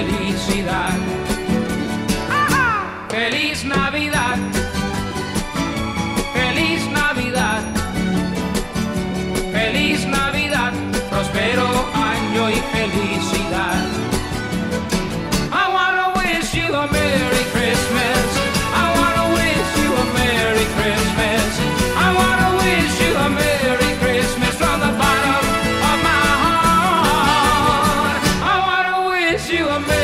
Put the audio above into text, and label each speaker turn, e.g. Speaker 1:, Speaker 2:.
Speaker 1: felicidad. ¡Feliz Navidad! ¡Feliz Navidad! ¡Feliz Navidad! ¡Prospero año y feliz! you a man.